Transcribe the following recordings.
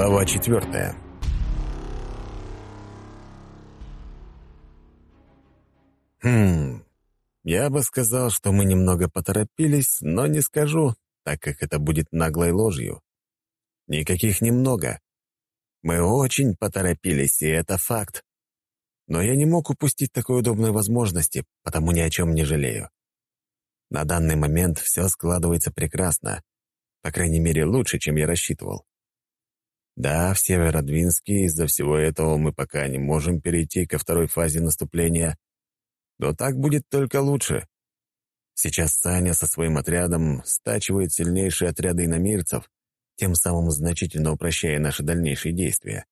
Глава четвертая Хм, я бы сказал, что мы немного поторопились, но не скажу, так как это будет наглой ложью. Никаких немного. Мы очень поторопились, и это факт. Но я не мог упустить такой удобной возможности, потому ни о чем не жалею. На данный момент все складывается прекрасно. По крайней мере, лучше, чем я рассчитывал. Да, в Северодвинске из-за всего этого мы пока не можем перейти ко второй фазе наступления, но так будет только лучше. Сейчас Саня со своим отрядом стачивает сильнейшие отряды иномирцев, тем самым значительно упрощая наши дальнейшие действия.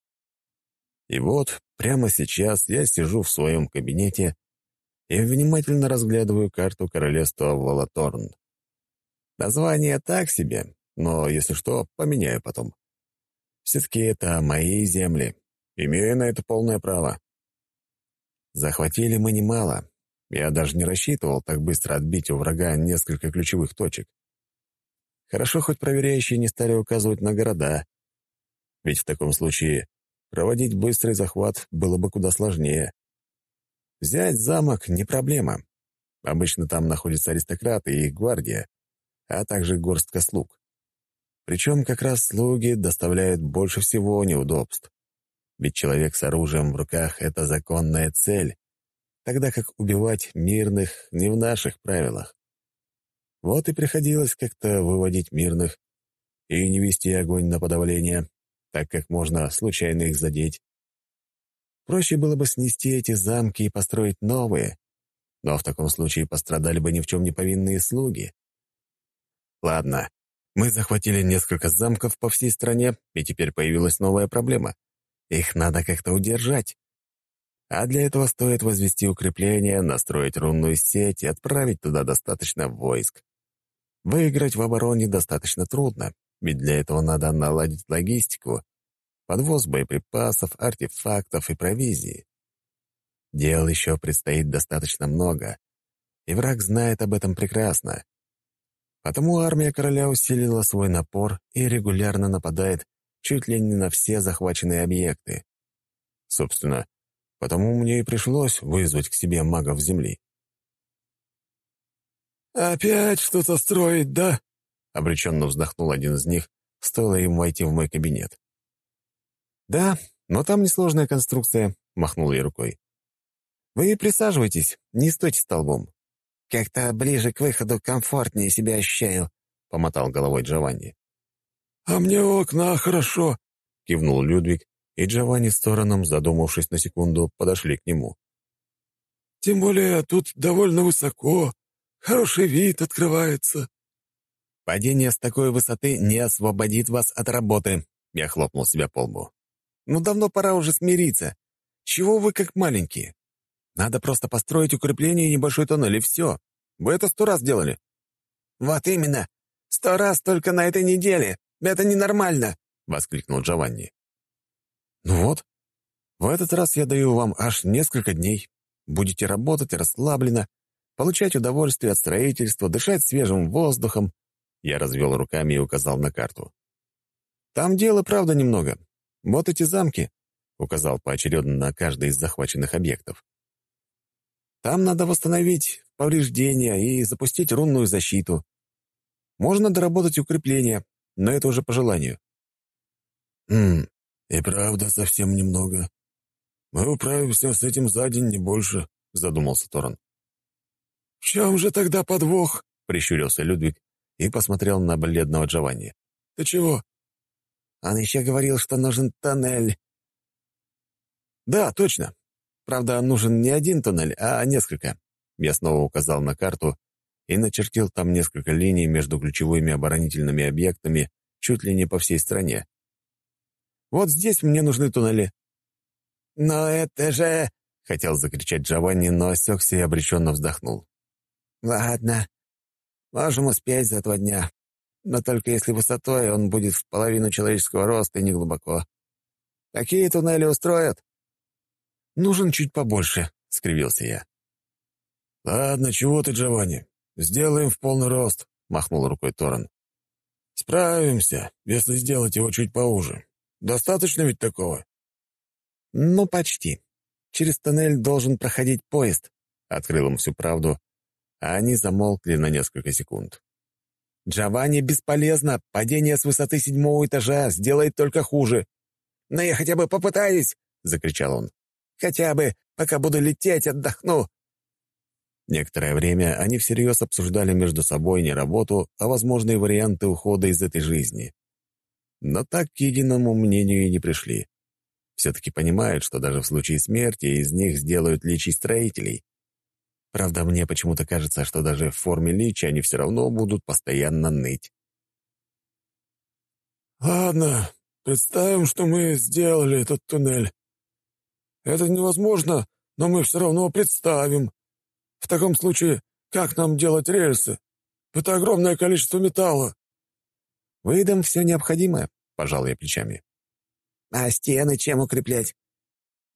И вот, прямо сейчас я сижу в своем кабинете и внимательно разглядываю карту королевства Волоторн. Название так себе, но, если что, поменяю потом. Все-таки это мои земли. Имею на это полное право. Захватили мы немало. Я даже не рассчитывал так быстро отбить у врага несколько ключевых точек. Хорошо, хоть проверяющие не стали указывать на города. Ведь в таком случае проводить быстрый захват было бы куда сложнее. Взять замок — не проблема. Обычно там находятся аристократы и их гвардия, а также горстка слуг. Причем как раз слуги доставляют больше всего неудобств. Ведь человек с оружием в руках — это законная цель, тогда как убивать мирных не в наших правилах. Вот и приходилось как-то выводить мирных и не вести огонь на подавление, так как можно случайно их задеть. Проще было бы снести эти замки и построить новые, но в таком случае пострадали бы ни в чем не повинные слуги. Ладно, мы захватили несколько замков по всей стране, и теперь появилась новая проблема. Их надо как-то удержать. А для этого стоит возвести укрепления, настроить рунную сеть и отправить туда достаточно войск. Выиграть в обороне достаточно трудно, ведь для этого надо наладить логистику подвоз боеприпасов, артефактов и провизии. Дел еще предстоит достаточно много, и враг знает об этом прекрасно. Потому армия короля усилила свой напор и регулярно нападает чуть ли не на все захваченные объекты. Собственно, потому мне и пришлось вызвать к себе магов Земли. «Опять что-то строить, да?» — обреченно вздохнул один из них, стоило им войти в мой кабинет. «Да, но там несложная конструкция», — махнул я рукой. «Вы присаживайтесь, не стойте столбом». «Как-то ближе к выходу комфортнее себя ощущаю», — помотал головой Джованни. «А мне окна хорошо», — кивнул Людвиг, и Джованни с Тораном, задумавшись на секунду, подошли к нему. «Тем более тут довольно высоко, хороший вид открывается». «Падение с такой высоты не освободит вас от работы», — я хлопнул себя по лбу. Ну, давно пора уже смириться. Чего вы как маленькие? Надо просто построить укрепление и небольшой тоннель, и все. Вы это сто раз делали». «Вот именно. Сто раз только на этой неделе. Это ненормально», — воскликнул Джованни. «Ну вот. В этот раз я даю вам аж несколько дней. Будете работать расслабленно, получать удовольствие от строительства, дышать свежим воздухом». Я развел руками и указал на карту. «Там дела, правда, немного, вот эти замки», — указал поочередно на каждый из захваченных объектов. «Там надо восстановить повреждения и запустить рунную защиту. Можно доработать укрепления, но это уже по желанию». «Хм, и правда совсем немного. Мы управимся с этим за день, не больше», — задумался Торон. «В чем же тогда подвох?» — прищурился Людвиг и посмотрел на бледного Джованни. «Ты чего?» Он еще говорил, что нужен тоннель». «Да, точно. Правда, нужен не один тоннель, а несколько». Я снова указал на карту и начертил там несколько линий между ключевыми оборонительными объектами чуть ли не по всей стране. «Вот здесь мне нужны туннели». «Но это же...» — хотел закричать Джованни, но осекся и обреченно вздохнул. «Ладно, можем успеть за два дня но только если высотой он будет в половину человеческого роста и не глубоко. Какие туннели устроят? Нужен чуть побольше, — скривился я. «Ладно, чего ты, Джованни? Сделаем в полный рост», — махнул рукой Торрен. «Справимся, если сделать его чуть поуже. Достаточно ведь такого?» «Ну, почти. Через тоннель должен проходить поезд», — открыл им всю правду, а они замолкли на несколько секунд. «Джованни бесполезно. Падение с высоты седьмого этажа сделает только хуже». «Но я хотя бы попытаюсь!» — закричал он. «Хотя бы, пока буду лететь, отдохну!» Некоторое время они всерьез обсуждали между собой не работу, а возможные варианты ухода из этой жизни. Но так к единому мнению и не пришли. Все-таки понимают, что даже в случае смерти из них сделают личий строителей. Правда, мне почему-то кажется, что даже в форме личи они все равно будут постоянно ныть. «Ладно, представим, что мы сделали этот туннель. Это невозможно, но мы все равно представим. В таком случае, как нам делать рельсы? Это огромное количество металла». «Выдам все необходимое», — пожал я плечами. «А стены чем укреплять?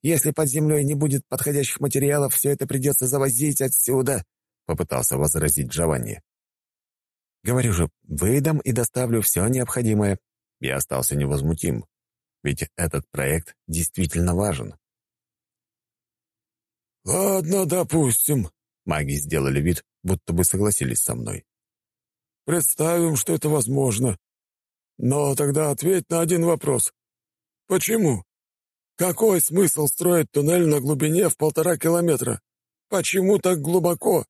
Если под землей не будет подходящих материалов, все это придется завозить отсюда», — попытался возразить Джованни. «Говорю же, выдам и доставлю все необходимое». Я остался невозмутим, ведь этот проект действительно важен. «Ладно, допустим», — маги сделали вид, будто бы согласились со мной. «Представим, что это возможно. Но тогда ответь на один вопрос. Почему? Какой смысл строить туннель на глубине в полтора километра? Почему так глубоко?»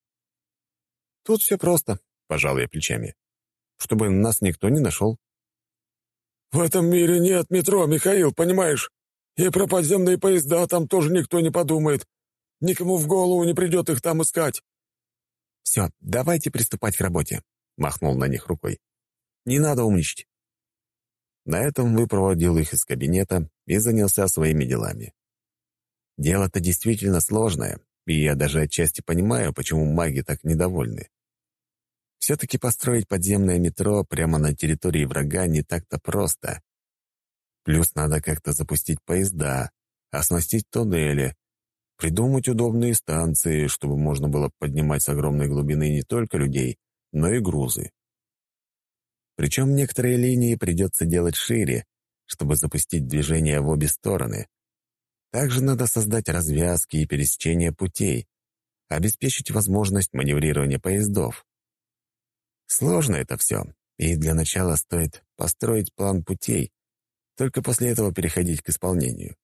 «Тут все просто», — пожал я плечами. «Чтобы нас никто не нашел». «В этом мире нет метро, Михаил, понимаешь? И про подземные поезда там тоже никто не подумает. Никому в голову не придет их там искать». «Все, давайте приступать к работе», — махнул на них рукой. «Не надо умничать. На этом выпроводил их из кабинета и занялся своими делами. Дело-то действительно сложное, и я даже отчасти понимаю, почему маги так недовольны. Все-таки построить подземное метро прямо на территории врага не так-то просто. Плюс надо как-то запустить поезда, оснастить туннели, придумать удобные станции, чтобы можно было поднимать с огромной глубины не только людей, но и грузы. Причем некоторые линии придется делать шире, чтобы запустить движение в обе стороны. Также надо создать развязки и пересечения путей, обеспечить возможность маневрирования поездов. Сложно это все, и для начала стоит построить план путей, только после этого переходить к исполнению.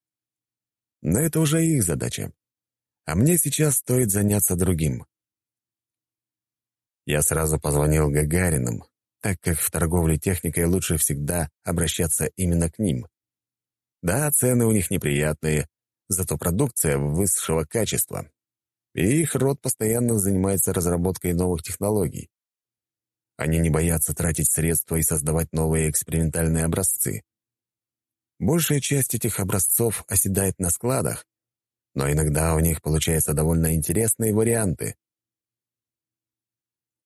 Но это уже их задача. А мне сейчас стоит заняться другим. Я сразу позвонил Гагариным, так как в торговле техникой лучше всегда обращаться именно к ним. Да, цены у них неприятные, зато продукция высшего качества. И их род постоянно занимается разработкой новых технологий. Они не боятся тратить средства и создавать новые экспериментальные образцы. Большая часть этих образцов оседает на складах, но иногда у них получаются довольно интересные варианты.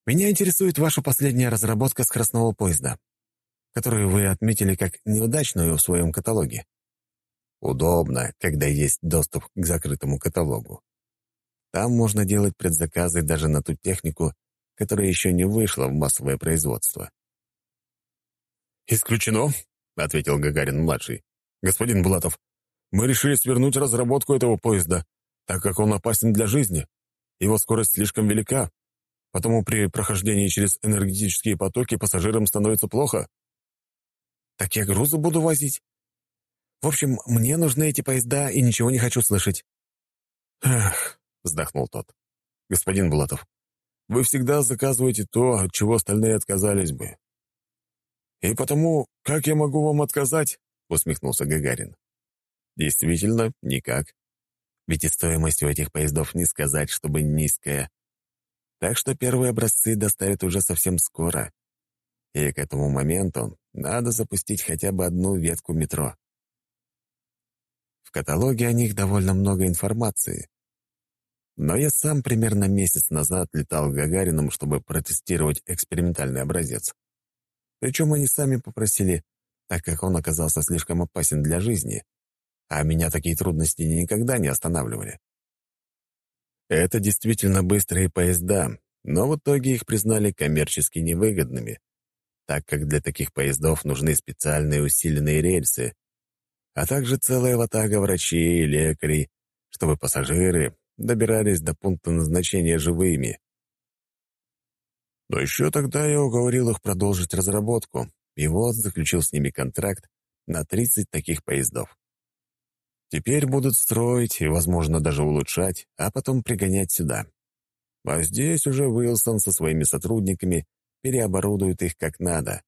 Меня интересует ваша последняя разработка скоростного поезда, которую вы отметили как неудачную в своем каталоге. Удобно, когда есть доступ к закрытому каталогу. Там можно делать предзаказы даже на ту технику, которая еще не вышла в массовое производство. «Исключено», — ответил Гагарин-младший. «Господин Булатов, мы решили свернуть разработку этого поезда, так как он опасен для жизни. Его скорость слишком велика, Потому при прохождении через энергетические потоки пассажирам становится плохо. Так я грузы буду возить. В общем, мне нужны эти поезда, и ничего не хочу слышать. Эх, вздохнул тот. Господин Булатов, вы всегда заказываете то, от чего остальные отказались бы. И потому, как я могу вам отказать? Усмехнулся Гагарин. Действительно, никак. Ведь и стоимость у этих поездов не сказать, чтобы низкая. Так что первые образцы доставят уже совсем скоро. И к этому моменту надо запустить хотя бы одну ветку метро. В каталоге о них довольно много информации. Но я сам примерно месяц назад летал к Гагариным, чтобы протестировать экспериментальный образец. Причем они сами попросили, так как он оказался слишком опасен для жизни, а меня такие трудности никогда не останавливали. Это действительно быстрые поезда, но в итоге их признали коммерчески невыгодными, так как для таких поездов нужны специальные усиленные рельсы, а также целая ватага врачей и лекарей, чтобы пассажиры добирались до пункта назначения живыми. Но еще тогда я уговорил их продолжить разработку, и вот заключил с ними контракт на 30 таких поездов. Теперь будут строить и, возможно, даже улучшать, а потом пригонять сюда. А здесь уже Уилсон со своими сотрудниками переоборудует их как надо.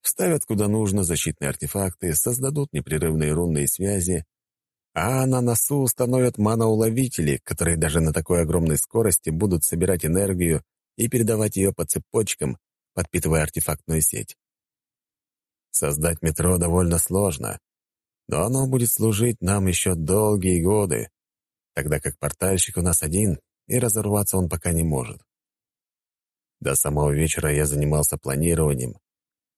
Вставят куда нужно защитные артефакты, создадут непрерывные рунные связи, а на носу установят маноуловители, которые даже на такой огромной скорости будут собирать энергию и передавать ее по цепочкам, подпитывая артефактную сеть. Создать метро довольно сложно, но оно будет служить нам еще долгие годы, тогда как портальщик у нас один, и разорваться он пока не может. До самого вечера я занимался планированием,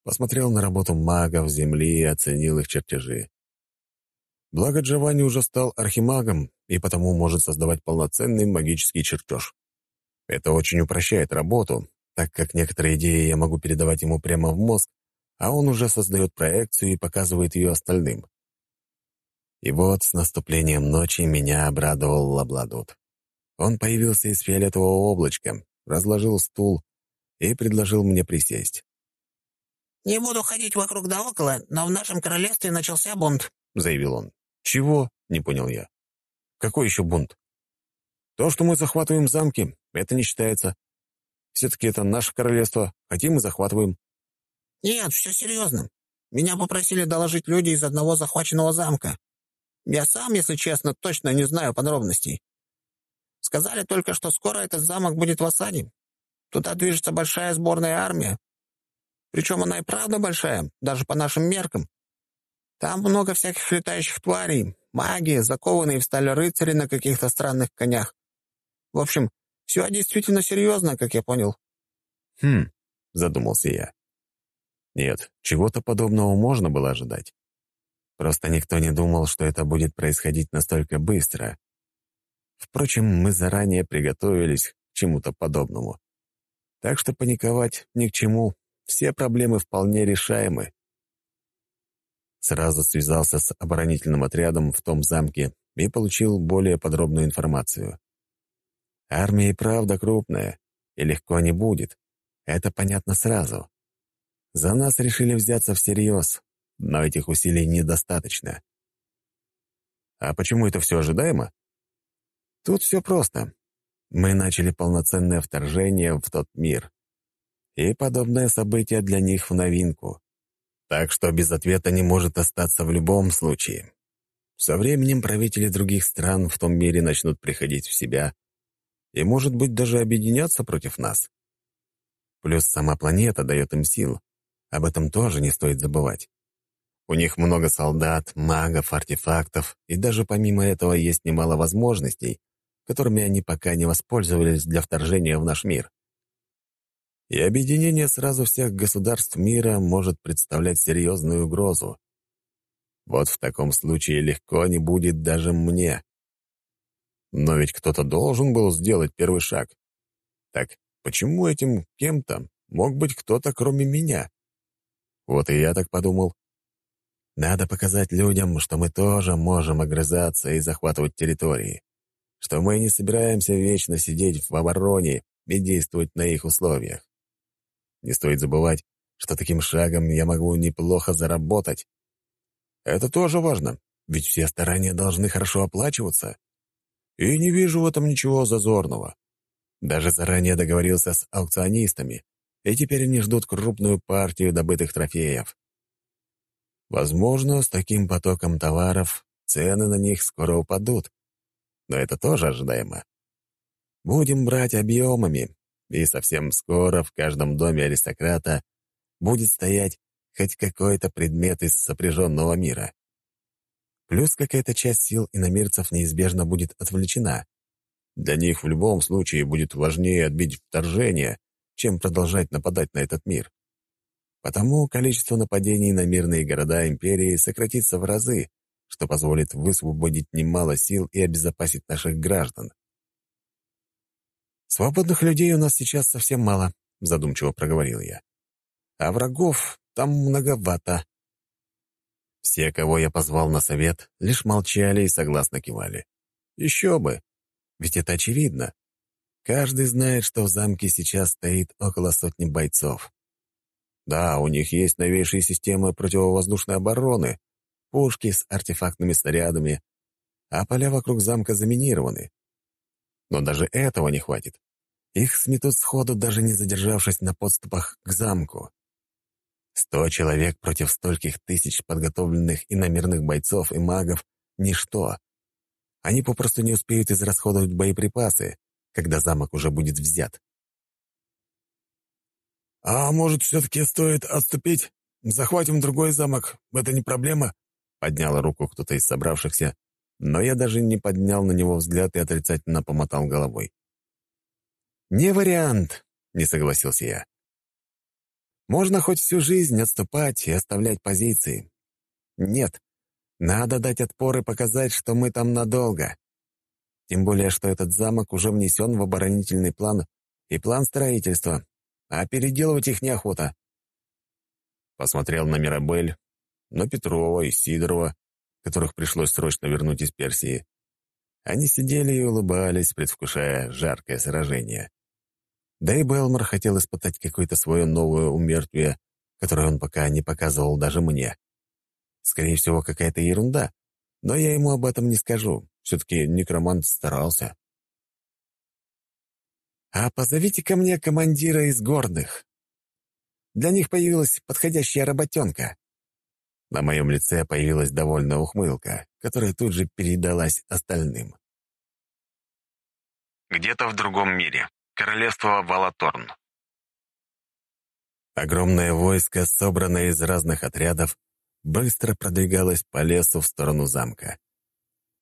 посмотрел на работу магов Земли и оценил их чертежи. Благо Джованни уже стал архимагом и потому может создавать полноценный магический чертеж. Это очень упрощает работу, так как некоторые идеи я могу передавать ему прямо в мозг, а он уже создает проекцию и показывает ее остальным. И вот с наступлением ночи меня обрадовал Лабладут. Он появился из фиолетового облачка, разложил стул и предложил мне присесть. «Не буду ходить вокруг да около, но в нашем королевстве начался бунт», — заявил он. «Чего?» — не понял я. «Какой еще бунт?» «То, что мы захватываем замки, это не считается. Все-таки это наше королевство. Хотим и захватываем». «Нет, все серьезно. Меня попросили доложить люди из одного захваченного замка. Я сам, если честно, точно не знаю подробностей. Сказали только, что скоро этот замок будет в осаде. Туда движется большая сборная армия. Причем она и правда большая, даже по нашим меркам. Там много всяких летающих тварей, маги, закованные в сталь рыцари на каких-то странных конях. В общем, все действительно серьезно, как я понял». «Хм», — задумался я. «Нет, чего-то подобного можно было ожидать. Просто никто не думал, что это будет происходить настолько быстро. Впрочем, мы заранее приготовились к чему-то подобному. Так что паниковать ни к чему, все проблемы вполне решаемы. Сразу связался с оборонительным отрядом в том замке и получил более подробную информацию. Армия и правда крупная, и легко не будет. Это понятно сразу. За нас решили взяться всерьез, но этих усилий недостаточно. А почему это все ожидаемо? Тут все просто. Мы начали полноценное вторжение в тот мир. И подобное событие для них в новинку. Так что без ответа не может остаться в любом случае. Со временем правители других стран в том мире начнут приходить в себя и, может быть, даже объединяться против нас. Плюс сама планета дает им сил. Об этом тоже не стоит забывать. У них много солдат, магов, артефактов, и даже помимо этого есть немало возможностей, которыми они пока не воспользовались для вторжения в наш мир и объединение сразу всех государств мира может представлять серьезную угрозу. Вот в таком случае легко не будет даже мне. Но ведь кто-то должен был сделать первый шаг. Так почему этим кем-то мог быть кто-то, кроме меня? Вот и я так подумал. Надо показать людям, что мы тоже можем огрызаться и захватывать территории, что мы не собираемся вечно сидеть в обороне и действовать на их условиях. Не стоит забывать, что таким шагом я могу неплохо заработать. Это тоже важно, ведь все старания должны хорошо оплачиваться. И не вижу в этом ничего зазорного. Даже заранее договорился с аукционистами, и теперь они ждут крупную партию добытых трофеев. Возможно, с таким потоком товаров цены на них скоро упадут, но это тоже ожидаемо. Будем брать объемами, и совсем скоро в каждом доме аристократа будет стоять хоть какой-то предмет из сопряженного мира. Плюс какая-то часть сил иномирцев неизбежно будет отвлечена. Для них в любом случае будет важнее отбить вторжение, чем продолжать нападать на этот мир. Потому количество нападений на мирные города империи сократится в разы, что позволит высвободить немало сил и обезопасить наших граждан. «Свободных людей у нас сейчас совсем мало», — задумчиво проговорил я. «А врагов там многовато. Все, кого я позвал на совет, лишь молчали и согласно кивали. Еще бы! Ведь это очевидно. Каждый знает, что в замке сейчас стоит около сотни бойцов. Да, у них есть новейшие системы противовоздушной обороны, пушки с артефактными снарядами, а поля вокруг замка заминированы. Но даже этого не хватит. Их сметут сходу, даже не задержавшись на подступах к замку. Сто человек против стольких тысяч подготовленных и намеренных бойцов и магов — ничто. Они попросту не успеют израсходовать боеприпасы, когда замок уже будет взят. «А может, все-таки стоит отступить? Захватим другой замок. Это не проблема?» Поднял руку кто-то из собравшихся, но я даже не поднял на него взгляд и отрицательно помотал головой. «Не вариант», — не согласился я. «Можно хоть всю жизнь отступать и оставлять позиции. Нет, надо дать отпор и показать, что мы там надолго. Тем более, что этот замок уже внесен в оборонительный план и план строительства, а переделывать их неохота. Посмотрел на Мирабель, на Петрова и Сидорова, которых пришлось срочно вернуть из Персии. Они сидели и улыбались, предвкушая жаркое сражение. Да и Белмор хотел испытать какое-то свое новое умертвие, которое он пока не показывал даже мне. Скорее всего, какая-то ерунда, но я ему об этом не скажу. Все-таки некромант старался. «А позовите ко мне командира из гордых. Для них появилась подходящая работенка». На моем лице появилась довольная ухмылка, которая тут же передалась остальным. Где-то в другом мире. Королевство Валаторн. Огромное войско, собранное из разных отрядов, быстро продвигалось по лесу в сторону замка.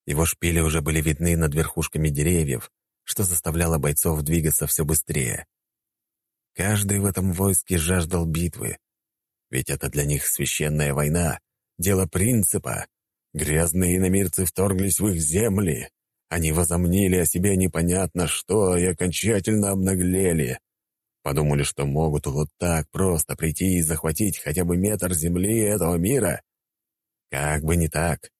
Его шпили уже были видны над верхушками деревьев, что заставляло бойцов двигаться все быстрее. Каждый в этом войске жаждал битвы, ведь это для них священная война, дело принципа. Грязные иномирцы вторглись в их земли. Они возомнили о себе непонятно что и окончательно обнаглели. Подумали, что могут вот так просто прийти и захватить хотя бы метр земли этого мира. Как бы не так.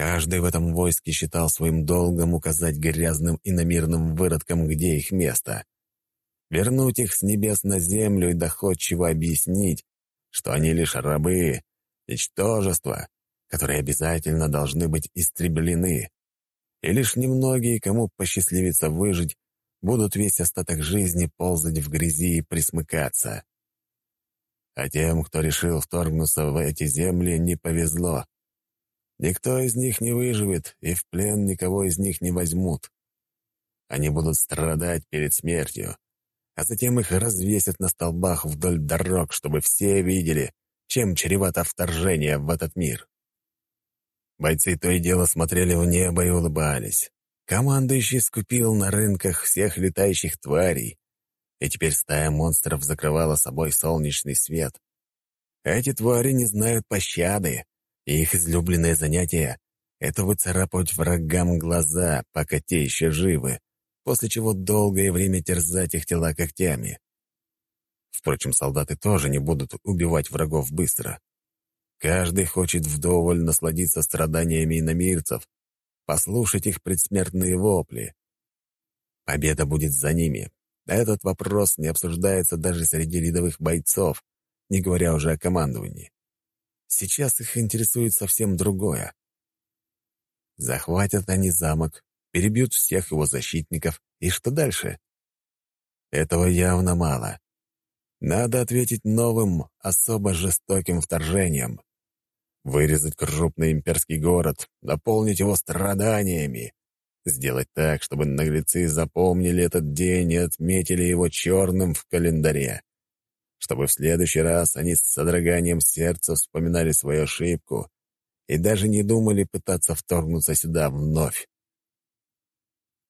Каждый в этом войске считал своим долгом указать грязным и намирным выродкам, где их место. Вернуть их с небес на землю и доходчиво объяснить, что они лишь рабы, ничтожества, которые обязательно должны быть истреблены. И лишь немногие, кому посчастливится выжить, будут весь остаток жизни ползать в грязи и присмыкаться. А тем, кто решил вторгнуться в эти земли, не повезло. Никто из них не выживет, и в плен никого из них не возьмут. Они будут страдать перед смертью, а затем их развесят на столбах вдоль дорог, чтобы все видели, чем чревато вторжение в этот мир. Бойцы то и дело смотрели в небо и улыбались. Командующий скупил на рынках всех летающих тварей, и теперь стая монстров закрывала собой солнечный свет. Эти твари не знают пощады, их излюбленное занятие — это выцарапывать врагам глаза, пока те еще живы, после чего долгое время терзать их тела когтями. Впрочем, солдаты тоже не будут убивать врагов быстро. Каждый хочет вдоволь насладиться страданиями иномирцев, послушать их предсмертные вопли. Победа будет за ними. Этот вопрос не обсуждается даже среди рядовых бойцов, не говоря уже о командовании. Сейчас их интересует совсем другое. Захватят они замок, перебьют всех его защитников, и что дальше? Этого явно мало. Надо ответить новым, особо жестоким вторжением вырезать крупный имперский город, наполнить его страданиями, сделать так, чтобы наглецы запомнили этот день и отметили его черным в календаре, чтобы в следующий раз они с содроганием сердца вспоминали свою ошибку и даже не думали пытаться вторгнуться сюда вновь.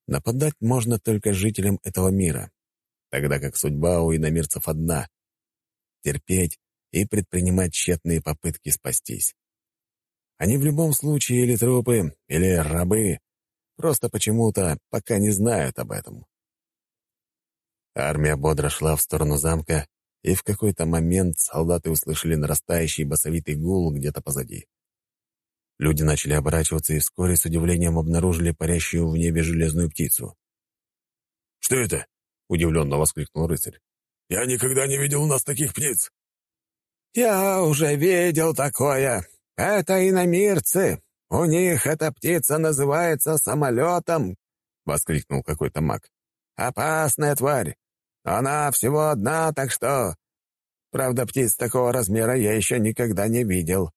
Нападать можно только жителям этого мира, тогда как судьба у иномирцев одна — терпеть и предпринимать тщетные попытки спастись. Они в любом случае или трупы, или рабы, просто почему-то пока не знают об этом. Армия бодро шла в сторону замка, и в какой-то момент солдаты услышали нарастающий басовитый гул где-то позади. Люди начали оборачиваться и вскоре с удивлением обнаружили парящую в небе железную птицу. «Что это?» — удивленно воскликнул рыцарь. «Я никогда не видел у нас таких птиц». «Я уже видел такое. Это иномирцы. У них эта птица называется самолетом», — воскликнул какой-то маг. «Опасная тварь. Она всего одна, так что... Правда, птиц такого размера я еще никогда не видел».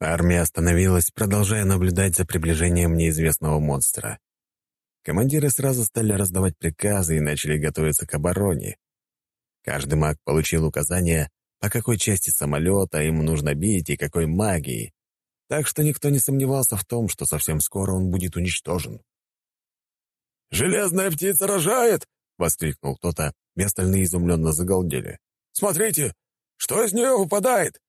Армия остановилась, продолжая наблюдать за приближением неизвестного монстра. Командиры сразу стали раздавать приказы и начали готовиться к обороне. Каждый маг получил указания, по какой части самолета ему нужно бить и какой магией, так что никто не сомневался в том, что совсем скоро он будет уничтожен. «Железная птица рожает!» — воскликнул кто-то, и остальные изумленно загалдели. «Смотрите, что из нее выпадает?»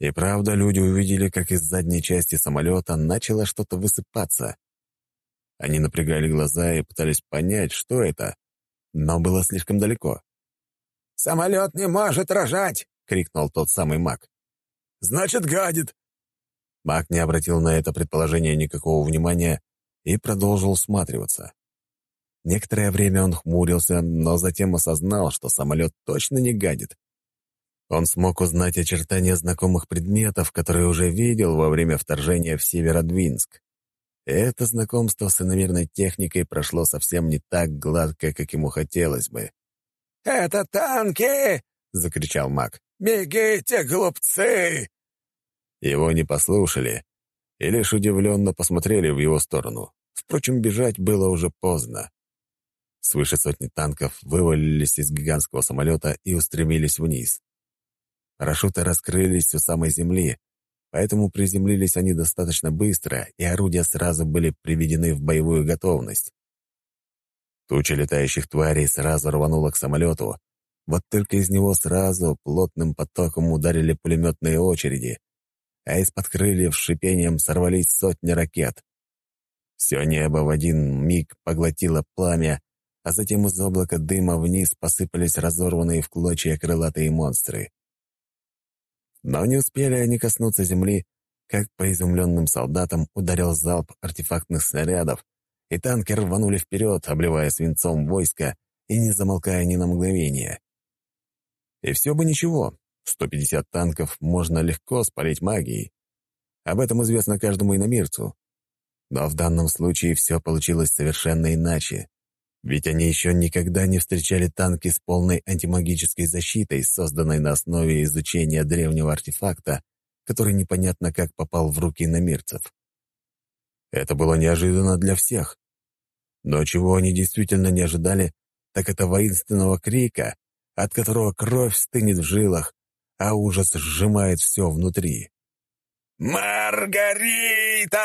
И правда, люди увидели, как из задней части самолета начало что-то высыпаться. Они напрягали глаза и пытались понять, что это, но было слишком далеко. «Самолет не может рожать!» — крикнул тот самый маг. «Значит, гадит!» Маг не обратил на это предположение никакого внимания и продолжил всматриваться. Некоторое время он хмурился, но затем осознал, что самолет точно не гадит. Он смог узнать очертания знакомых предметов, которые уже видел во время вторжения в Северодвинск. Это знакомство с иномерной техникой прошло совсем не так гладко, как ему хотелось бы. «Это танки!» — закричал маг. «Бегите, глупцы!» Его не послушали и лишь удивленно посмотрели в его сторону. Впрочем, бежать было уже поздно. Свыше сотни танков вывалились из гигантского самолета и устремились вниз. Парашюты раскрылись у самой земли, поэтому приземлились они достаточно быстро, и орудия сразу были приведены в боевую готовность. Туча летающих тварей сразу рванула к самолету, вот только из него сразу плотным потоком ударили пулеметные очереди, а из-под крыльев шипением сорвались сотни ракет. Все небо в один миг поглотило пламя, а затем из облака дыма вниз посыпались разорванные в клочья крылатые монстры. Но не успели они коснуться земли, как по изумленным солдатам ударил залп артефактных снарядов, и танки рванули вперед, обливая свинцом войска и не замолкая ни на мгновение. И все бы ничего, 150 танков можно легко спалить магией. Об этом известно каждому иномирцу. Но в данном случае все получилось совершенно иначе. Ведь они еще никогда не встречали танки с полной антимагической защитой, созданной на основе изучения древнего артефакта, который непонятно как попал в руки иномирцев. Это было неожиданно для всех. Но чего они действительно не ожидали, так это воинственного крика, от которого кровь стынет в жилах, а ужас сжимает все внутри. «Маргарита!»